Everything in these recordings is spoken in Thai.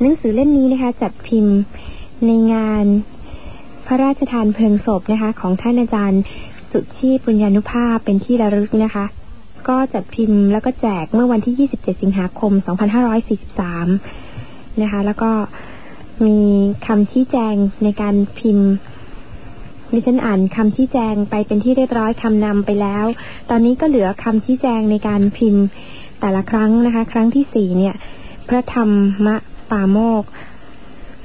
หนังสือเล่มนี้นะคะ จัดพิมพ์ในงานพระราชทานเพลิงศพนะคะ ของท่านอาจารย์สุชีปุญญานุภาพเป็นที่ระลึกนะคะ ก็จัดพิมพ์แล้วก็แจกเมื่อวันที่ 27 สิงหาคม 2543 นะคะ แล้วก็มีคำชี้แจงในการพิมพ์ดิฉันอ่านคำชี้แจงไปเป็นที่เรียบร้อยคำนำไปแล้ว ตอนนี้ก็เหลือคำชี้แจงในการพิมพ์แต่ละครั้งนะคะ ครั้งที่สี่เนี่ย พระธรรมปาโมก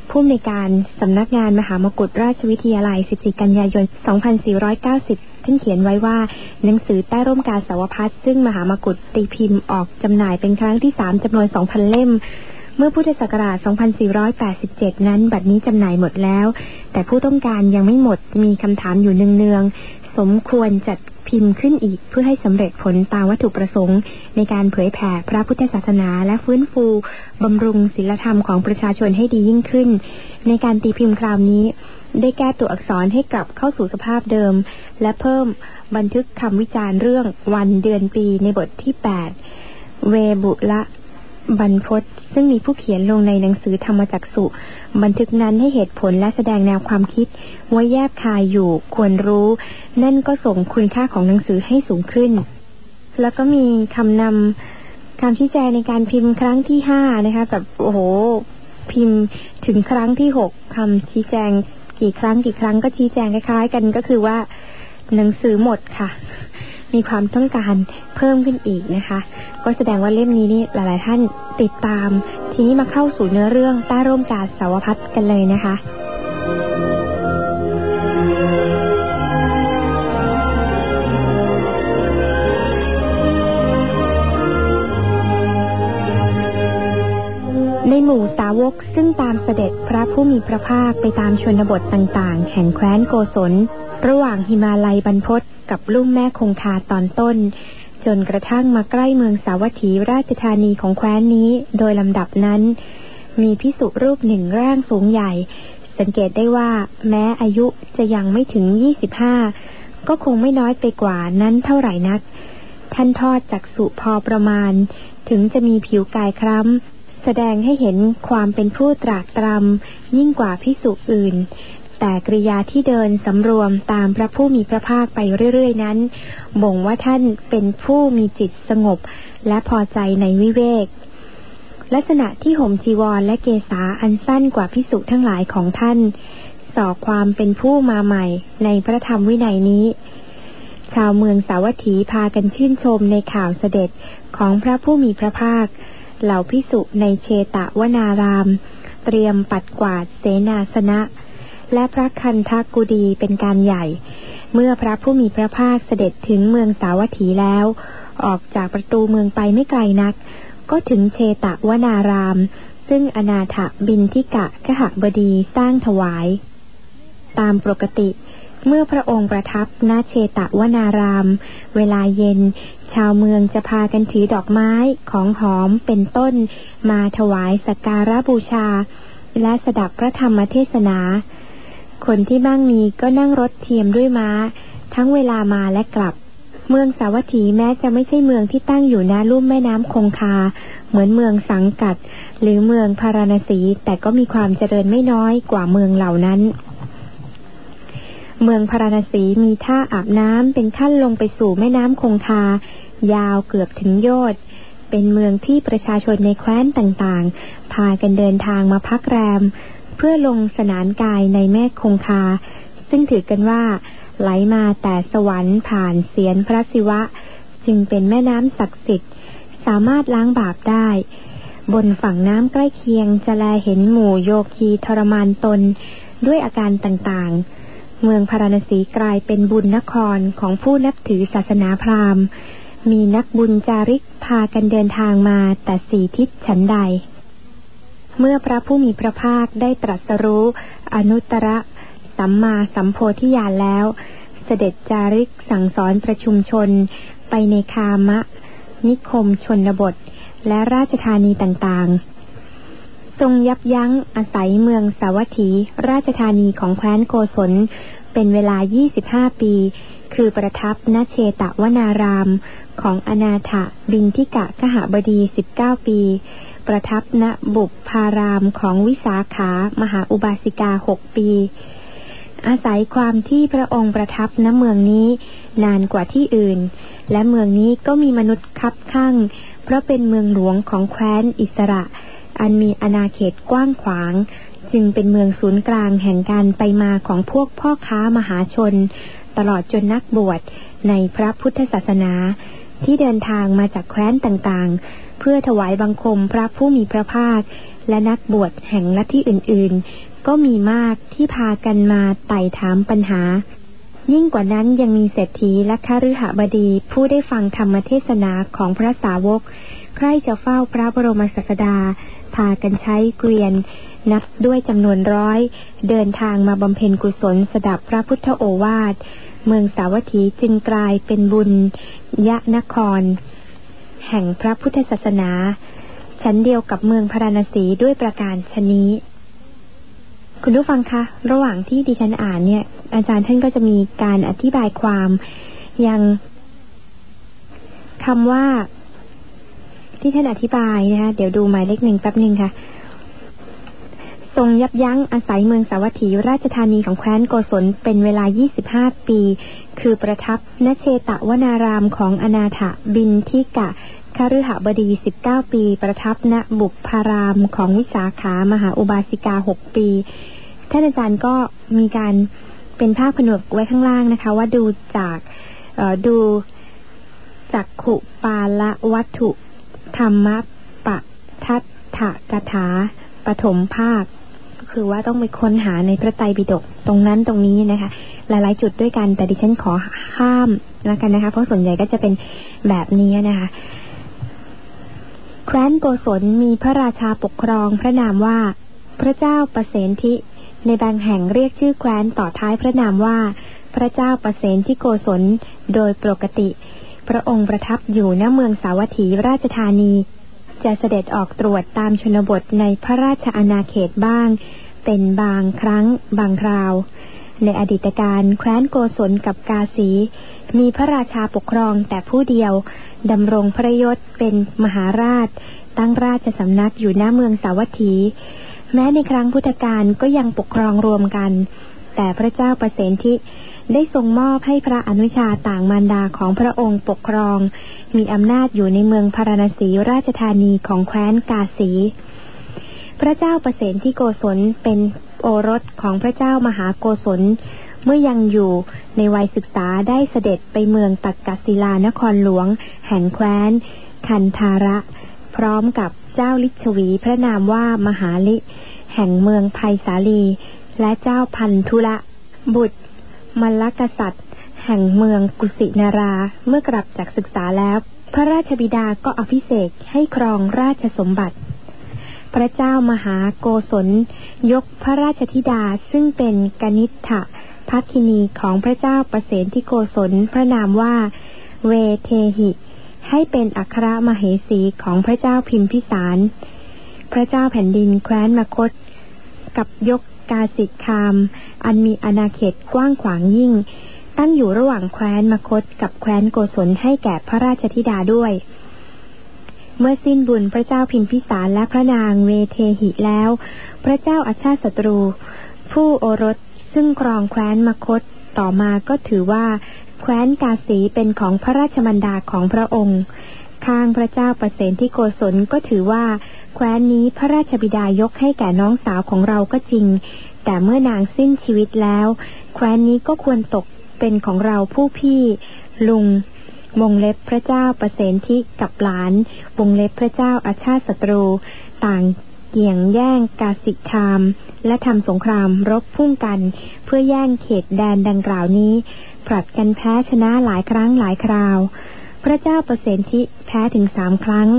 ผู้ในการสำนักงานมหามกุฏราชวิทยาลัย 14 กันยายน 2490 ท่านเขียนไว้ว่า หนังสือใต้ร่มกาสาวพัฒซึ่งมหามกุฏตีพิมพ์ออกจำหน่ายเป็นครั้งที่สามจำนวน 2,000 เล่ม เมื่อพุทธศักราช 2487 นั้น บัดนี้จำหน่ายหมดแล้ว แต่ผู้ต้องการยังไม่หมด มีคำถามอยู่เนืองๆ สมควรจัดพิมพ์ขึ้นอีกเพื่อให้สำเร็จผลตามวัตถุประสงค์ ในการเผยแผ่พระพุทธศาสนาและฟื้นฟูบำรุงศีลธรรมของประชาชนให้ดียิ่งขึ้น ในการตีพิมพ์คราวนี้ ได้แก้ตัวอักษรให้กลับเข้าสู่สภาพเดิม และเพิ่มบันทึกคำวิจารณ์เรื่องวันเดือนปีในบทที่แปดเวบุละ บรรพศซึ่งมีผู้เขียนลงในหนังสือธรรมจักสุบันทึกนั้นให้เหตุผลและแสดงแนวความคิดไว้แยบคายอยู่ควรรู้ นั่นก็ส่งคุณค่าของหนังสือให้สูงขึ้น แล้วก็มีคำนำคำชี้แจงในการพิมพ์ครั้งที่ห้านะคะแบบโอ้โห พิมพ์ถึงครั้งที่หกคำชี้แจงกี่ครั้งกี่ครั้งก็ชี้แจงคล้ายๆ กันก็คือว่าหนังสือหมดค่ะ มีความต้องการเพิ่มขึ้นอีกนะคะ ก็แสดงว่าเล่มนี้นี่หลาย ๆ ท่านติดตาม ทีนี้มาเข้าสู่เนื้อเรื่องใต้ร่มกาสาวพัฒกันเลยนะคะาวกซึ่งตามเสด็จพระผู้มีพระภาคไปตามชนบทต่างๆ แห่งแคว้นโกศล ระหว่างหิมาลัยบรรพศกับลุ่มแม่คงคาตอนต้น จนกระทั่งมาใกล้เมืองสาวัตถีราชธานีของแคว้นนี้ โดยลำดับนั้น มีพิสุรูปหนึ่งร่างสูงใหญ่ สังเกตได้ว่าแม้อายุจะยังไม่ถึงยี่สิบห้าก็คงไม่น้อยไปกว่านั้นเท่าไหร่นัก ท่านทอดจากสุพอประมาณ ถึงจะมีผิวกายคล้ำ แสดงให้เห็นความเป็นผู้ตรากตรำยิ่งกว่าพิสุอื่น แต่กริยาที่เดินสำรวมตามพระผู้มีพระภาคไปเรื่อยๆนั้น บ่งว่าท่านเป็นผู้มีจิตสงบและพอใจในวิเวก ลักษณะที่ห่มจีวรและเกษาอันสั้นกว่าพิสุทั้งหลายของท่านสอความเป็นผู้มาใหม่ในพระธรรมวินัยนี้ ชาวเมืองสาวัตถีพากันชื่นชมในข่าวเสด็จของพระผู้มีพระภาค เหล่าพิสุในเชตะวนาราม เตรียมปัดกวาดเสนาสนะ และพระคันทกุดีเป็นการใหญ่ เมื่อพระผู้มีพระภาคเสด็จถึงเมืองสาวัตถีแล้ว ออกจากประตูเมืองไปไม่ไกลนัก ก็ถึงเชตะวนาราม ซึ่งอนาถบินทิกะขหบดีสร้างถวาย ตามปกติ เมื่อพระองค์ประทับณเชตะวนาราม เวลาเย็น ชาวเมืองจะพากันถือดอกไม้ของหอมเป็นต้น มาถวายสักการะบูชา และสดับพระธรรมเทศนา คนที่บ้างมีก็นั่งรถเทียมด้วยม้า ทั้งเวลามาและกลับ เมืองสาวัตถีแม้จะไม่ใช่เมืองที่ตั้งอยู่ณลุ่มแม่น้ำคงคา เหมือนเมืองสังกัด หรือเมืองพาราณสีแต่ก็มีความเจริญไม่น้อยกว่าเมืองเหล่านั้น เมืองพาราณสีมีท่าอาบน้ำเป็นขั้นลงไปสู่แม่น้ำคงคา ยาวเกือบถึงโยธเป็นเมืองที่ประชาชนในแคว้นต่างๆ พากันเดินทางมาพักแรม เพื่อลงสนานกายในแม่คงคา ซึ่งถือกันว่า ไหลมาแต่สวรรค์ผ่านเสียนพระศิวะ จึงเป็นแม่น้ำศักดิ์สิทธิ์ สามารถล้างบาปได้ บนฝั่งน้ำใกล้เคียงจะแลเห็นหมู่โยคีทรมานตนด้วยอาการต่างๆ เมืองพาราณสีกลายเป็นบุญนครของผู้นับถือศาสนาพราหมณ์ มีนักบุญจาริกพากันเดินทางมาแต่สี่ทิศฉันใด เมื่อพระผู้มีพระภาคได้ตรัสรู้อนุตตรสัมมาสัมโพธิญาณแล้ว เสด็จจาริกสั่งสอนประชุมชน ไปในคามะ นิคมชนบท และราชธานีต่างๆ ทรงยับยั้งอาศัยเมืองสาวัตถี ราชธานีของแคว้นโกศล เป็นเวลา 25 ปี คือประทับณเชตวนาราม ของอนาถบินทิกะขหบดี 19 ปี ประทับณบุพารามของวิสาขามหาอุบาสิกาหกปี อาศัยความที่พระองค์ประทับณเมืองนี้นานกว่าที่อื่น และเมืองนี้ก็มีมนุษย์คับข้างเพราะเป็นเมืองหลวงของแคว้นอิสระ อันมีอาณาเขตกว้างขวาง จึงเป็นเมืองศูนย์กลางแห่งการไปมาของพวกพ่อค้ามหาชน ตลอดจนนักบวชในพระพุทธศาสนา ที่เดินทางมาจากแคว้นต่างๆ เพื่อถวายบังคมพระผู้มีพระภาค และนักบวชแห่งลัทธิอื่นๆ ก็มีมากที่พากันมาไต่ถามปัญหา ยิ่งกว่านั้นยังมีเศรษฐีและข้ารือหบดีผู้ได้ฟังธรรมเทศนาของพระสาวก ใครจะเฝ้าพระบรมศาสดา พากันใช้เกวียน นับด้วยจำนวนร้อย เดินทางมาบำเพ็ญกุศลสดับพระพุทธโอวาท เมืองสาวัตถีจึงกลายเป็นบุญ ยะนคร แห่งพระพุทธศาสนา ชั้นเดียวกับเมืองพาราณสีด้วยประการชนี้ คุณผู้ฟังคะ ระหว่างที่ดิฉันอ่านเนี่ย อาจารย์ท่านก็จะมีการอธิบายความยังคำว่า ที่ท่านอธิบายนะคะเดี๋ยวดูหมายเลขหนึ่งแป๊บหนึ่งค่ะทรงยับยั้งอาศัยเมืองสาวัตถีราชธานีของแคว้นโกศลเป็นเวลา 25 ปี คือประทับณเชตะวนารามของอนาถบินทิกะ คฤหบดี 19 ปี ประทับณบุพารามของวิสาขามหาอุบาสิกา 6 ปี ท่านอาจารย์ก็มีการเป็นภาพผนวกไว้ข้างล่างนะคะ ว่าดูจากดูจากขุปาละวัตถุ ธรรมปะทัตถกถาปฐมภาคคือว่าต้องไปค้นหาในพระไตรปิฎกตรงนั้นตรงนี้นะคะ หลายๆ จุดด้วยกันแต่ดิฉันขอห้ามแล้วกันนะคะ เพราะส่วนใหญ่ก็จะเป็นแบบนี้นะคะ แคว้นโกศลมีพระราชาปกครองพระนามว่า พระเจ้าประเสนทิในบางแห่งเรียกชื่อแคว้นต่อท้ายพระนามว่า พระเจ้าประเสนที่โกศลโดยปกติ พระองค์ประทับอยู่ณเมืองสาวัตถีราชธานี จะเสด็จออกตรวจตามชนบทในพระราชอาณาเขตบ้าง เป็นบางครั้งบางคราว ในอดีตการแคว้นโกศลกับกาสี มีพระราชาปกครองแต่ผู้เดียวดำรงพระยศเป็นมหาราช ตั้งราชสำนักอยู่หน้าเมืองสาวัตถี แม้ในครั้งพุทธกาลก็ยังปกครองรวมกัน แต่พระเจ้าประเสนทิได้ทรงมอบให้พระอนุชาต่างมารดาของพระองค์ปกครอง มีอำนาจอยู่ในเมืองพาราณสีราชธานีของแคว้นกาสี พระเจ้าประเสนที่โกศลเป็น โอรสของพระเจ้ามหาโกศล เมื่อยังอยู่ในวัยศึกษาได้เสด็จไปเมืองตักกศิลานครหลวง แห่งแคว้น คันธาระ พร้อมกับเจ้าลิชวีพระนามว่ามหาลิ แห่งเมืองภัยสาลี และเจ้าพันธุระบุตรมลกษัตริย์ แห่งเมืองกุสินาราเมื่อกลับจากศึกษาแล้ว พระราชบิดาก็อภิเษกให้ครองราชสมบัติ พระเจ้ามหาโกศล ยกพระราชธิดาซึ่งเป็นกนิษฐะพักินีของพระเจ้าประเสนที่โกศลพระนามว่า เวเทหิ ให้เป็นอัครมเหสีของพระเจ้าพิมพิสาร พระเจ้าแผ่นดินแคว้นมคต กับยกกาสิกคาม อันมีอาณาเขตกว้างขวางยิ่ง ตั้งอยู่ระหว่างแคว้นมคตกับแคว้นโกศลให้แก่พระราชธิดาด้วย เมื่อสิ้นบุญพระเจ้าพิมพิสารและพระนางเวเทหิแล้ว พระเจ้าอาชาติศัตรู ผู้โอรสซึ่งครองแคว้นมคตต่อมาก็ถือว่า แคว้นกาสีเป็นของพระราชมันดาของพระองค์ ข้างพระเจ้าประเสนที่โกศลก็ถือว่า แคว้นนี้พระราชบิดายกให้แก่น้องสาวของเราก็จริง แต่เมื่อนางสิ้นชีวิตแล้ว แคว้นนี้ก็ควรตกเป็นของเราผู้พี่ ลุง วงเล็บพระเจ้าประเสนทิกับหลาน วงเล็บพระเจ้าอาชาติศัตรู ต่างเกี่ยงแย่งกาสิคาม และทำสงครามรบพุ่งกัน เพื่อแย่งเขตแดนดังกล่าวนี้ผลัดกันแพ้ชนะหลายครั้งหลายคราว พระเจ้าประเสนทิแพ้ถึงสามครั้ง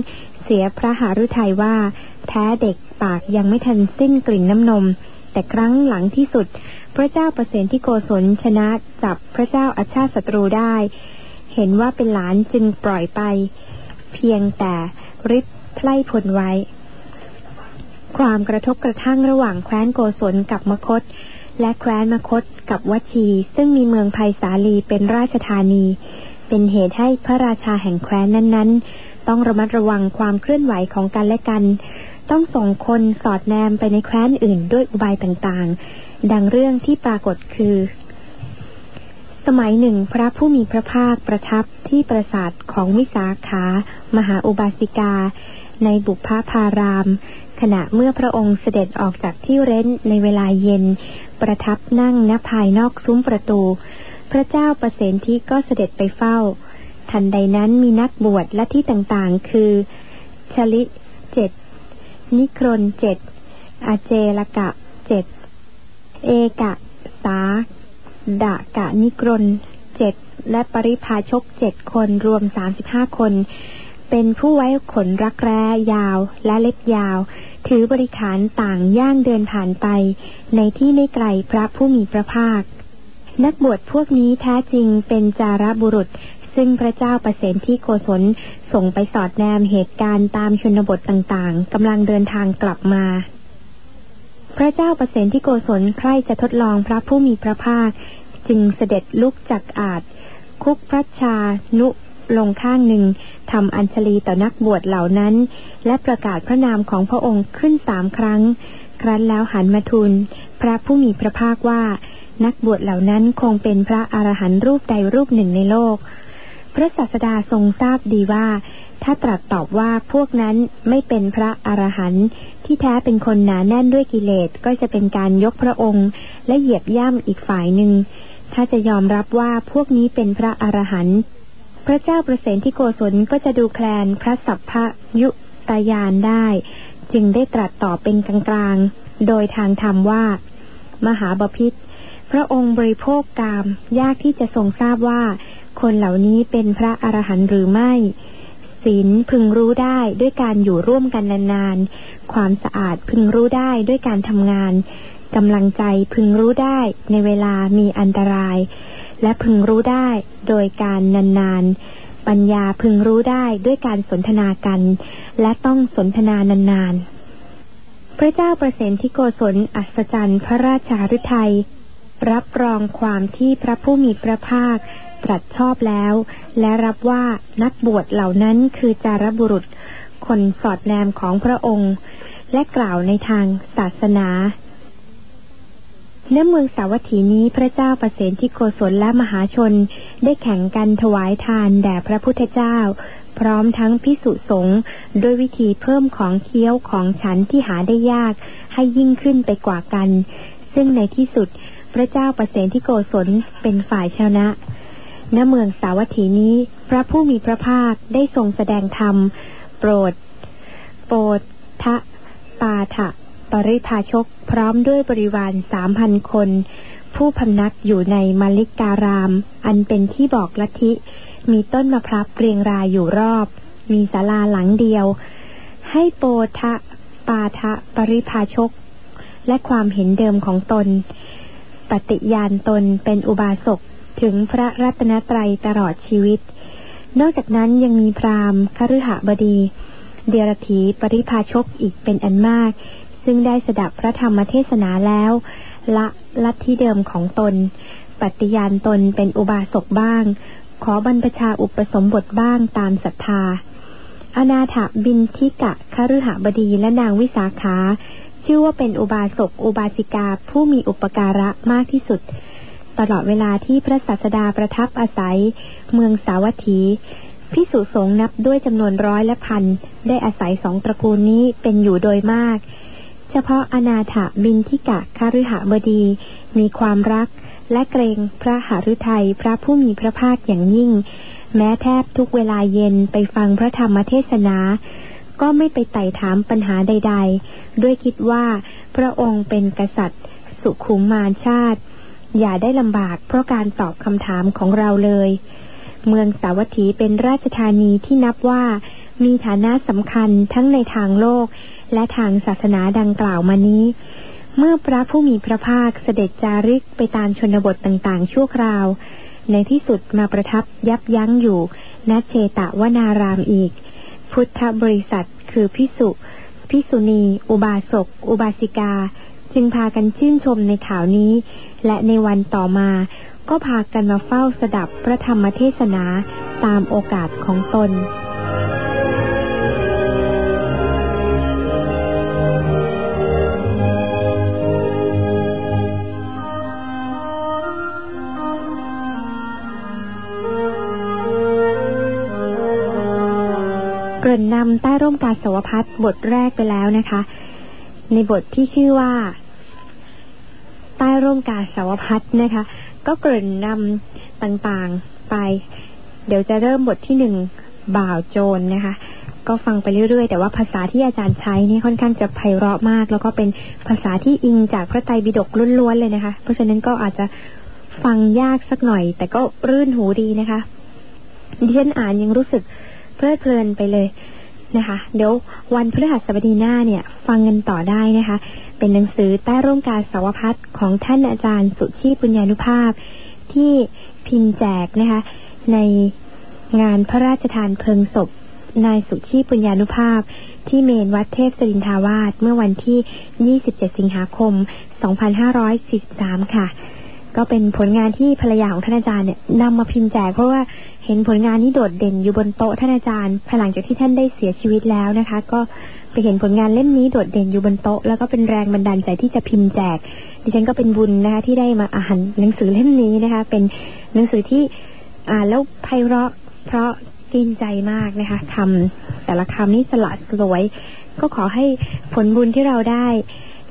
เสียพระหฤทัยว่าแพ้เด็กปากยังไม่ทันสิ้นกลิ่นน้ำนม แต่ครั้งหลังที่สุด พระเจ้าประเสนที่โกศลชนะจับพระเจ้าอาชาติศัตรูได้ เห็นว่าเป็นหลานจึงปล่อยไป เพียงแต่ริบไล่ผลไว้ ความกระทบกระทั่งระหว่างแคว้นโกศลกับมคต และแคว้นมคตกับวชี ซึ่งมีเมืองภัยสาลีเป็นราชธานี เป็นเหตุให้พระราชาแห่งแคว้นนั้น ๆ ต้องระมัดระวังความเคลื่อนไหวของกันและกัน ต้องส่งคนสอดแนมไปในแคว้นอื่นด้วยอุบายต่างๆ ดังเรื่องที่ปรากฏคือ สมัยหนึ่งพระผู้มีพระภาคประทับที่ปราสาทของวิสาขา มหาอุบาสิกา ในบุพพาราม ขณะเมื่อพระองค์เสด็จออกจากที่เร้นในเวลาเย็น ประทับนั่งณภายนอกซุ้มประตู พระเจ้าประเสนทิก็เสด็จไปเฝ้า ทันใดนั้นมีนักบวชและที่ต่างๆ คือ ชลิเจ็ดนิครนเจ็ดอาเจลกะเจ็ดเอกะ สา ดะกะนิกรนเจ็ดและปริพาชกเจ็ดคนรวมสามสิบห้าคน เป็นผู้ไว้ขนรักแร้ยาวและเล็บยาว ถือบริขารต่างย่างเดินผ่านไป ในที่ไม่ไกลพระผู้มีพระภาค นักบวชพวกนี้แท้จริงเป็นจาระบุรุษซึ่งพระเจ้าประเสนที่โกศลส่งไปสอดแนมเหตุการณ์ตามชนบทต่างๆกำลังเดินทางกลับมา พระเจ้าประเสนที่โกศลใคร่จะทดลองพระผู้มีพระภาค จึงเสด็จลุกจากอาจคุกพระชานุลงข้างหนึ่งทำอัญชลีต่อนักบวชเหล่านั้น และประกาศพระนามของพระองค์ขึ้นสามครั้ง ครั้นแล้วหันมาทูลพระผู้มีพระภาคว่า นักบวชเหล่านั้นคงเป็นพระอรหันต์รูปใดรูปหนึ่งในโลก พระศาสดาทรงทราบดีว่า ถ้าตรัสตอบว่าพวกนั้นไม่เป็นพระอรหันต์ ที่แท้เป็นคนหนาแน่นด้วยกิเลสก็จะเป็นการยกพระองค์ และเหยียบย่ำอีกฝ่ายหนึ่ง ถ้าจะยอมรับว่าพวกนี้เป็นพระอรหันต์พระเจ้าประเสนที่โกศลก็จะดูแคลนพระสัพพยุตายานได้ จึงได้ตรัสตอบเป็นกลางๆ โดยทางธรรมว่า มหาบพิษพระองค์บริโภคกาม ยากที่จะทรงทราบว่า คนเหล่านี้เป็นพระอรหันต์หรือไม่ ศีลพึงรู้ได้ด้วยการอยู่ร่วมกันนานๆ ความสะอาดพึงรู้ได้ด้วยการทำงานกำลังใจพึงรู้ได้ในเวลามีอันตราย และพึงรู้ได้โดยการนานๆ ปัญญาพึงรู้ได้ด้วยการสนทนากัน และต้องสนทนานานๆ พระเจ้าประเสนที่โกศลอัศจรรย์พระราชาฤทัยรับรองความที่พระผู้มีพระภาค ตรัสชอบแล้ว และรับว่านักบวชเหล่านั้นคือจารบุรุษ คนสอดแนมของพระองค์ และกล่าวในทางศาสนาเนื้อเมืองสาวัตถีนี้พระเจ้าประเสนที่โกศลและมหาชน ได้แข่งกันถวายทานแด่พระพุทธเจ้า พร้อมทั้งพิสุสงฆ์โดยวิธีเพิ่มของเคี้ยวของฉันที่หาได้ยากให้ยิ่งขึ้นไปกว่ากัน ซึ่งในที่สุดพระเจ้าประเสนที่โกศลเป็นฝ่ายชนะ ณเมืองสาวัตถีนี้ พระผู้มีพระภาคได้ทรงแสดงธรรม โปรด โปรดทะปาถะปริพาชกพร้อมด้วยบริวารสามพันคน ผู้พำนักอยู่ในมาลิกการาม อันเป็นที่บอกลัทธิ มีต้นมะพร้าวเรียงรายอยู่รอบ มีศาลาหลังเดียว ให้โปทะปาทะปริพาชก และความเห็นเดิมของตน ปฏิญาณตนเป็นอุบาสก ถึงพระรัตนตรัยตลอดชีวิต นอกจากนั้นยังมีพราหมณ์คฤหบดี เดียรถีปริพาชกอีกเป็นอันมาก ซึ่งได้สดับพระธรรมเทศนาแล้ว ละลัทธิเดิมของตน ปฏิญาณตนเป็นอุบาสกบ้าง ขอบรรพชาอุปสมบทบ้างตามศรัทธา อนาถบินทิกะคฤหบดีและนางวิสาขาชื่อว่าเป็นอุบาสกอุบาสิกาผู้มีอุปการะมากที่สุด ตลอดเวลาที่พระศาสดาประทับอาศัย เมืองสาวัตถีพิสุสงนับด้วยจำนวนร้อยและพัน ได้อาศัยสองตระกูลนี้เป็นอยู่โดยมาก เฉพาะอนาถบินทิกะคาฤหบดี มีความรักและเกรงพระหฤทัยพระผู้มีพระภาคอย่างยิ่ง แม้แทบทุกเวลาเย็นไปฟังพระธรรมเทศนา ก็ไม่ไปไต่ถามปัญหาใด ๆ ด้วยคิดว่า พระองค์เป็นกษัตริย์ สุขุมมารชาติ อย่าได้ลำบากเพราะการตอบคำถามของเราเลย เมืองสาวัตถีเป็นราชธานีที่นับว่ามีฐานะสำคัญทั้งในทางโลกและทางศาสนาดังกล่าวมานี้ เมื่อพระผู้มีพระภาคเสด็จจาริกไปตามชนบทต่างๆ ชั่วคราว ในที่สุดมาประทับยับยั้งอยู่ณเชตะวนารามอีก พุทธบริษัทคือพิสุพิสุณี อุบาสก อุบาสิกา จึงพากันชื่นชมในข่าวนี้ และในวันต่อมาก็พากันมาเฝ้าสดับพระธรรมเทศนาตามโอกาสของตนเกริ่นนำใต้ร่มกาสาวพัดบทแรกไปแล้วนะคะ ในบทที่ชื่อว่า ต้ร่มกาสาวพัฒนะคะ ก็เกริ่นนำต่างๆไป เดี๋ยวจะเริ่มบทที่หนึ่งบ่าวโจรนะคะ ก็ฟังไปเรื่อยๆ แต่ว่าภาษาที่อาจารย์ใช้นี่ค่อนข้างจะไพเราะมาก แล้วก็เป็นภาษาที่อิงจากพระไตรปิฎกล้วนๆเลยนะคะ เพราะฉะนั้นก็อาจจะฟังยากสักหน่อย แต่ก็รื่นหูดีนะคะดิฉันอ่านยังรู้สึกเพลิดเพลินไปเลย นะคะ เดี๋ยววันพฤหัสบดีหน้าเนี่ย ฟังกันต่อได้นะคะ เป็นหนังสือใต้ร่มกาสาวพัฒของท่านอาจารย์สุชีปุญญานุภาพ ที่พิมพ์แจกนะคะ ในงานพระราชทานเพลิงศพนายสุชีปุญญานุภาพ ที่เมนวัดเทพสรินทาวาสเมื่อวันที่ 27 สิงหาคม 2543 ค่ะ ก็เป็นผลงานที่ภรรยาของท่านอาจารย์เนี่ยนำมาพิมพ์แจกเพราะว่าเห็นผลงานนี้โดดเด่นอยู่บนโต๊ะท่านอาจารย์ภายหลังจากที่ท่านได้เสียชีวิตแล้วนะคะ ก็ไปเห็นผลงานเล่มนี้โดดเด่นอยู่บนโต๊ะแล้วก็เป็นแรงบันดาลใจที่จะพิมพ์แจก ดิฉันก็เป็นบุญนะคะที่ได้มาอ่านหนังสือเล่มนี้นะคะ เป็นหนังสือที่อ่านแล้วไพเราะเพราะกินใจมากนะคะคำแต่ละคำนี้สละสวย ก็ขอให้ผลบุญที่เราได้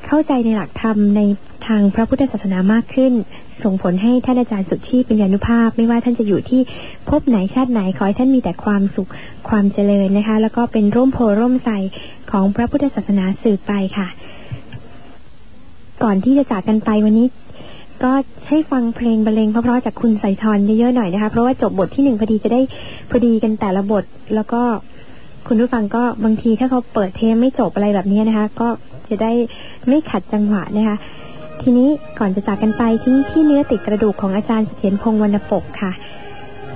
เข้าใจในหลักธรรมใน ทางพระพุทธศาสนามากขึ้น ส่งผลให้ท่านอาจารย์สุชีเป็นญานุภาพ ไม่ว่าท่านจะอยู่ที่พบไหนชาติไหนขอให้ท่านมีแต่ความสุขความเจริญนะคะ แล้วก็เป็นร่มโพร่มใสของพระพุทธศาสนาสืบไปค่ะ ก่อนที่จะจากกันไปวันนี้ก็ให้ฟังเพลงบรรเลงเพราะๆจากคุณใส่ทอนเยอะๆหน่อยนะคะ เพราะว่าจบบทที่หนึ่งพอดีจะได้พอดีกันแต่ละบท แล้วก็คุณผู้ฟังก็บางทีถ้าเขาเปิดเทมไม่จบอะไรแบบนี้นะคะ ก็จะได้ไม่ขัดจังหวะนะคะ ทีนี้ก่อนจะจากกันไปที่ที่เนื้อติดกระดูกของอาจารย์เสถียรพงศ์วรรณปกค่ะ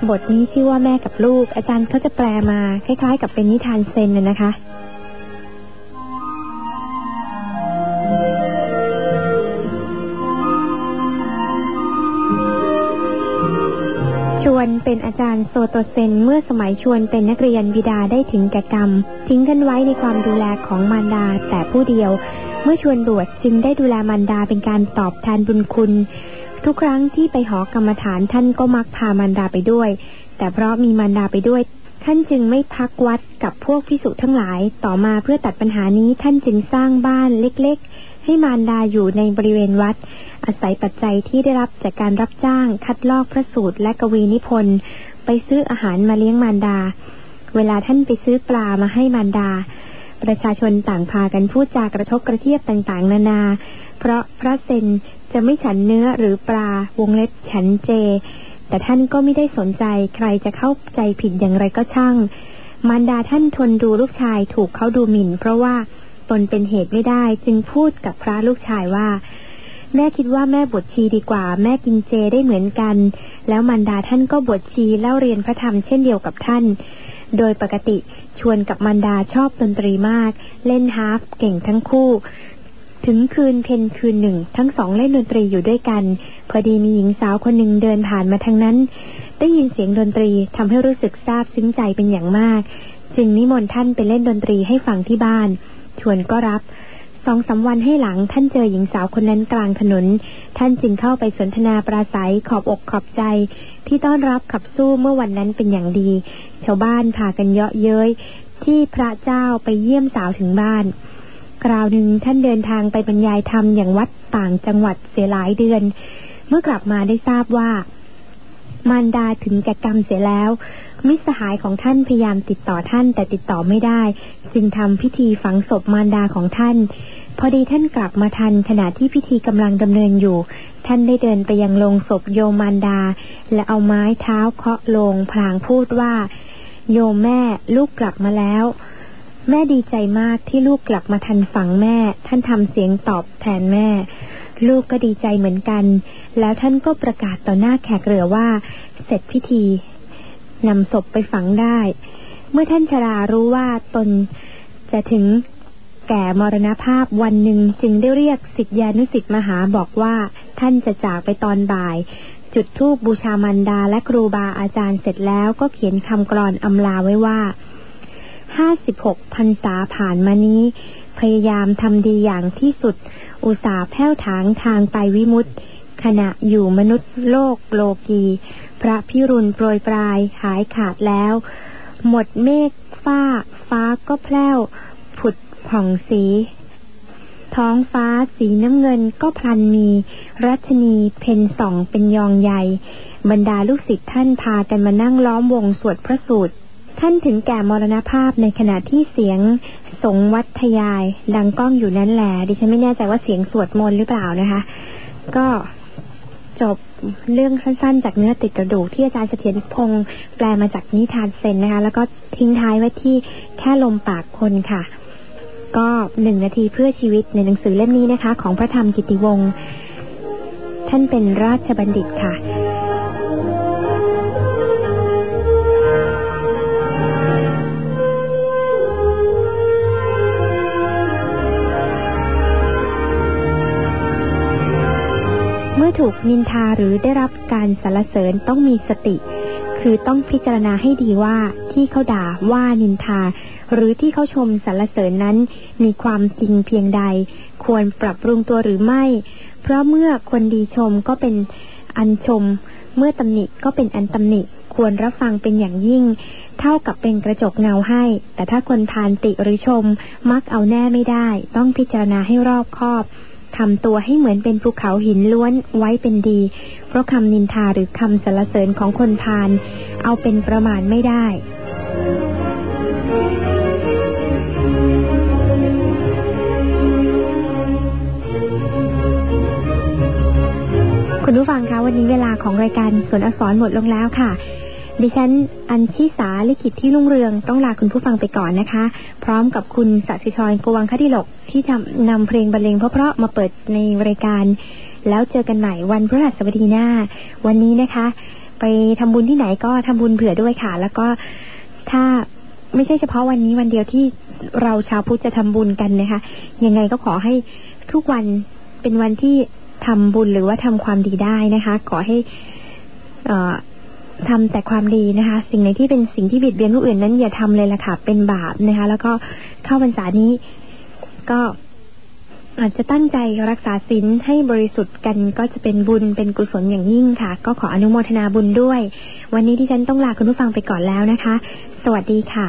บทนี้ชื่อว่าแม่กับลูก อาจารย์เขาจะแปลมา คล้าย ๆ กับเป็นนิทานเซนน่ะนะคะชวนเป็นอาจารย์โซโตเซนเมื่อสมัยชวนเป็นนักเรียนบิดาได้ถึงแก่กรรม ทิ้งท่านไว้ในความดูแลของมารดาแต่ผู้เดียว เมื่อชวนบวชจึงได้ดูแลมารดาเป็นการตอบแทนบุญคุณ ทุกครั้งที่ไปหอกรรมฐานท่านก็มักพามารดาไปด้วย แต่เพราะมีมารดาไปด้วย ท่านจึงไม่พักวัดกับพวกพิสุทั้งหลาย ต่อมาเพื่อตัดปัญหานี้ท่านจึงสร้างบ้านเล็กๆ ให้มารดาอยู่ในบริเวณวัด อาศัยปัจจัยที่ได้รับจากการรับจ้างคัดลอกพระสูตรและกวีนิพนธ์ไปซื้ออาหารมาเลี้ยงมารดา เวลาท่านไปซื้อปลามาให้มารดา ประชาชนต่างพากันพูดจากระทบกระเทียบต่างๆ นานา เพราะพระเซนจะไม่ฉันเนื้อหรือปลาวงเล็บฉันเจ แต่ท่านก็ไม่ได้สนใจใครจะเข้าใจผิดอย่างไรก็ช่าง มารดาท่านทนดูลูกชายถูกเขาดูหมิ่น เพราะว่าตนเป็นเหตุไม่ได้จึงพูดกับพระลูกชายว่า แม่คิดว่าแม่บวชชีดีกว่า แม่กินเจได้เหมือนกัน แล้วมารดาท่านก็บวชชีเล่าเรียนพระธรรมเช่นเดียวกับท่าน โดยปกติชวนกับมารดาชอบดนตรีมาก เล่นฮาร์ปเก่งทั้งคู่ ถึงคืนเพ็ญคืนหนึ่ง ทั้งสองเล่นดนตรีอยู่ด้วยกัน พอดีมีหญิงสาวคนหนึ่งเดินผ่านมาทางนั้น ได้ยินเสียงดนตรีทำให้รู้สึกซาบซึ้งใจเป็นอย่างมาก จึงนิมนต์ท่านไปเล่นดนตรีให้ฟังที่บ้าน ชวนก็รับ สองสาวันให้หลังท่านเจอหญิงสาวคนนั้นกลางถนน ท่านจึงเข้าไปสนทนาปราศัยขอบอกขอบใจ ที่ต้อนรับขับสู้เมื่อวันนั้นเป็นอย่างดี ชาวบ้านพากันเยาะเย้ยที่พระเจ้าไปเยี่ยมสาวถึงบ้าน คราวหนึ่งท่านเดินทางไปบรรยายธรรมอย่างวัดต่างจังหวัดเสียหลายเดือน เมื่อกลับมาได้ทราบว่า มารดาถึงแก่กรรมเสียแล้ว มิสหายของท่านพยายามติดต่อท่านแต่ติดต่อไม่ได้ จึงทำพิธีฝังศพมารดาของท่าน พอดีท่านกลับมาทันขณะที่พิธีกำลังดำเนินอยู่ ท่านได้เดินไปยังโลงศพโยมารดา และเอาไม้เท้าเคาะโลงพลางพูดว่า โยมแม่ลูกกลับมาแล้วแม่ดีใจมากที่ลูกกลับมาทันฝังแม่ ท่านทำเสียงตอบแทนแม่ ลูกก็ดีใจเหมือนกัน แล้วท่านก็ประกาศต่อหน้าแขกเรือว่า เสร็จพิธีนำศพไปฝังได้ เมื่อท่านชรารู้ว่าตนจะถึงแก่มรณภาพวันหนึ่งจึงได้เรียกสิทธิานุสิทธิ์มหาบอกว่าท่านจะจากไปตอนบ่าย จุดธูปบูชามันดาและครูบาอาจารย์เสร็จแล้วก็เขียนคำกรอนอำลาไว้ว่าห้าสิบหกพันษาผ่านมานี้ พยายามทำดีอย่างที่สุดอุตสาห์แผ้วถางทางไปวิมุตขณะอยู่มนุษย์โลกโลกี พระพิรุณโปรยปลายหายขาดแล้ว หมดเมฆฝ้า ฟ้าก็แผ้ว ผุดผ่องสี ท้องฟ้าสีน้ำเงินก็พลันมี รัชนีเพนส่องเป็นยองใหญ่ บรรดาลูกศิษย์ท่านพากันมานั่งล้อมวงสวดพระสูตร ท่านถึงแก่มรณภาพในขณะที่เสียงสงวัทยาย ดังก้องอยู่นั้นแหละดิฉันไม่แน่ใจว่าเสียงสวดมนต์หรือเปล่านะคะ ก็จบเรื่องสั้นๆ จากเนื้อติดกระดูกที่อาจารย์เสถียรพงศ์แปลมาจากนิทานเซนนะคะ แล้วก็ทิ้งท้ายไว้ที่แค่ลมปากคนค่ะ ก็หนึ่งนาทีเพื่อชีวิตในหนังสือเล่มนี้นะคะ ของพระธรรมกิติวงศ์ท่านเป็นราชบัณฑิตค่ะ ถูกนินทาหรือได้รับการสรรเสริญต้องมีสติ คือต้องพิจารณาให้ดีว่าที่เขาด่าว่านินทา หรือที่เขาชมสรรเสริญนั้น มีความจริงเพียงใด ควรปรับปรุงตัวหรือไม่ เพราะเมื่อคนดีชมก็เป็นอันชม เมื่อตำหนิก็เป็นอันตำหนิควรรับฟังเป็นอย่างยิ่ง เท่ากับเป็นกระจกเงาให้ แต่ถ้าคนทานติหรือชม มักเอาแน่ไม่ได้ ต้องพิจารณาให้รอบคอบ ทำตัวให้เหมือนเป็นภูเขาหินล้วนไว้เป็นดี เพราะคำนินทาหรือคำสรรเสริญของคนพาลเอาเป็นประมาณไม่ได้คุณผู้ฟังคะวันนี้เวลาของรายการสวนอักษรหมดลงแล้วค่ะ ดิฉันอัญชิสาลิขิตที่รุ่งเรืองต้องลาคุณผู้ฟังไปก่อนนะคะ พร้อมกับคุณสัชิชรกวังคดิลกที่จะนำเพลงบรรเลงเพราะๆมาเปิดในรายการ แล้วเจอกันใหม่วันพฤหัสบดีหน้า วันนี้นะคะ ไปทำบุญที่ไหนก็ทำบุญเผื่อด้วยค่ะ แล้วก็ถ้าไม่ใช่เฉพาะวันนี้วันเดียวที่เราชาวพุทธจะทำบุญกันนะคะ ยังไงก็ขอให้ทุกวันเป็นวันที่ทำบุญหรือว่าทำความดีได้นะคะ ขอให้ เอ่อ ทำแต่ความดีนะคะ สิ่งไหนที่เป็นสิ่งที่บิดเบียนผู้อื่นนั้นอย่าทำเลยล่ะค่ะ เป็นบาปนะคะ แล้วก็เข้าพรรษานี้ก็อาจจะตั้งใจรักษาศีลให้บริสุทธิ์กันก็จะเป็นบุญเป็นกุศลอย่างยิ่งค่ะ ก็ขออนุโมทนาบุญด้วย วันนี้ที่ฉันต้องลาคุณผู้ฟังไปก่อนแล้วนะคะ สวัสดีค่ะ